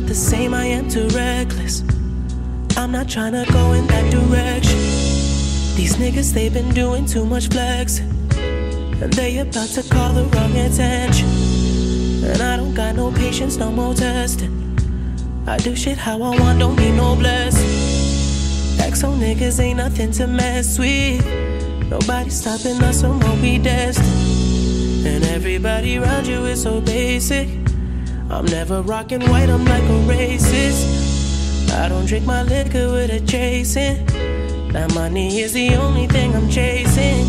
not the same, I am too reckless. I'm not trying to go in that direction. These niggas, they've been doing too much flexing. And they about to call the wrong attention. And I don't got no patience, no more testing. I do shit how I want, don't need no blessing. XO niggas ain't nothing to mess with. Nobody stopping us from what we destined. And everybody around you is so basic. I'm never rocking white, I'm like a racist. I don't drink my liquor with a chasing. That money is the only thing I'm chasing.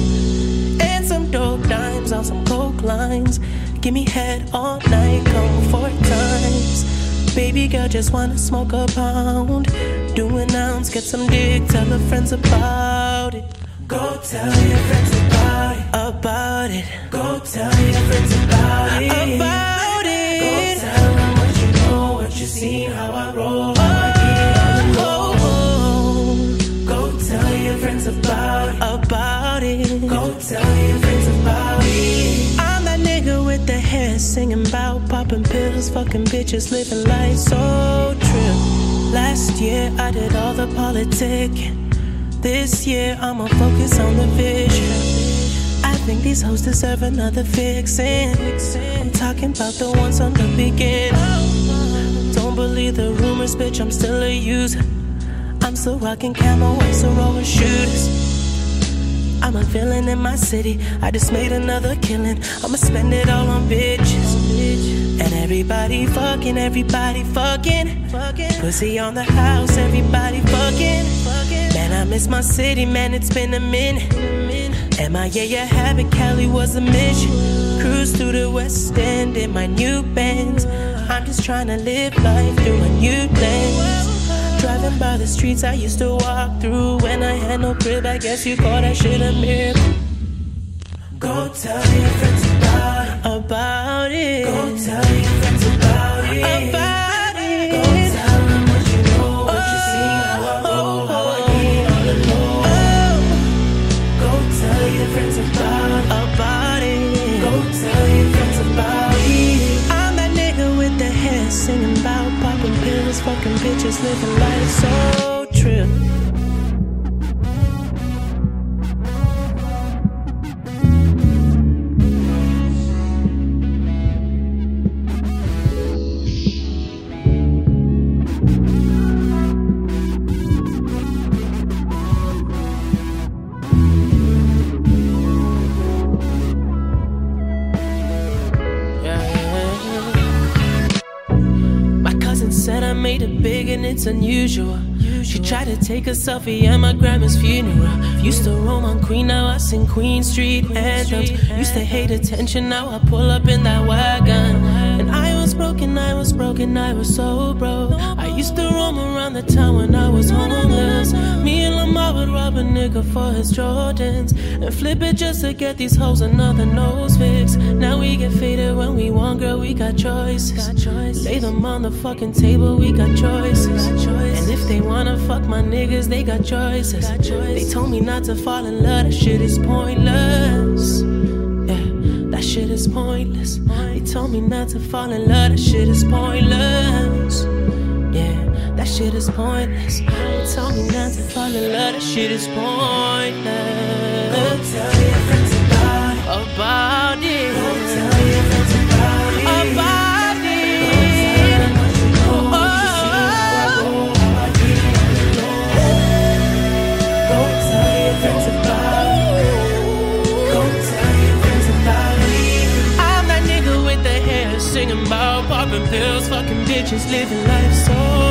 And some dope dimes on some coke lines. Give me head all night, come four times. Baby girl just wanna smoke a pound. Do an ounce, get some dick, tell her friends about it. Go tell your friends about it. About it. Go tell your friends about it. Tell your friends about it. I'm that nigga with the hair singing about popping pills, fucking bitches, living life so true. Last year I did all the politicking. This year I'ma focus on the vision. I think these hoes deserve another fixin'. I'm talking about the ones on the beginning. Don't believe the rumors, bitch, I'm still a user. I'm still rocking camo, white roller shooters. I'm a villain in my city. I just made another killing. I'ma spend it all on bitches. And everybody fucking, everybody fucking. Pussy on the house, everybody fucking. Man, I miss my city, man, it's been a minute. MIA, a habit, Cali was a mission. Cruise through the West End in my new Benz. I'm just trying to live life through a new lens. Driving by the streets I used to walk through when I had no crib. I guess you call that shit a miracle. Go tell your friends bitches, living life so true. I made it big and it's unusual. She tried to take a selfie at my grandma's funeral. Used to roam on Queen, now I sing Queen Street anthems. Used to hate attention, now I pull up in that wagon. And I was broken, I was broken, I was so broke. Used to roam around the town when I was homeless. Me and Lamar would rob a nigga for his Jordans and flip it just to get these hoes another nose fix. Now we get faded when we want, girl, we got choices. Lay them on the fucking table, we got choices. And if they wanna fuck my niggas, they got choices. They told me not to fall in love, that shit is pointless. Yeah, that shit is pointless. They told me not to fall in love, that shit is pointless. Is pointless. They told me not to fall in love, that shit is pointless. Go tell your friends about. About it. Go tell your friends about it. About it. Go tell your friends about it. Tell your friends about it. Oh. I'm that nigga with the hair singing about popping pills, fucking bitches, living life so.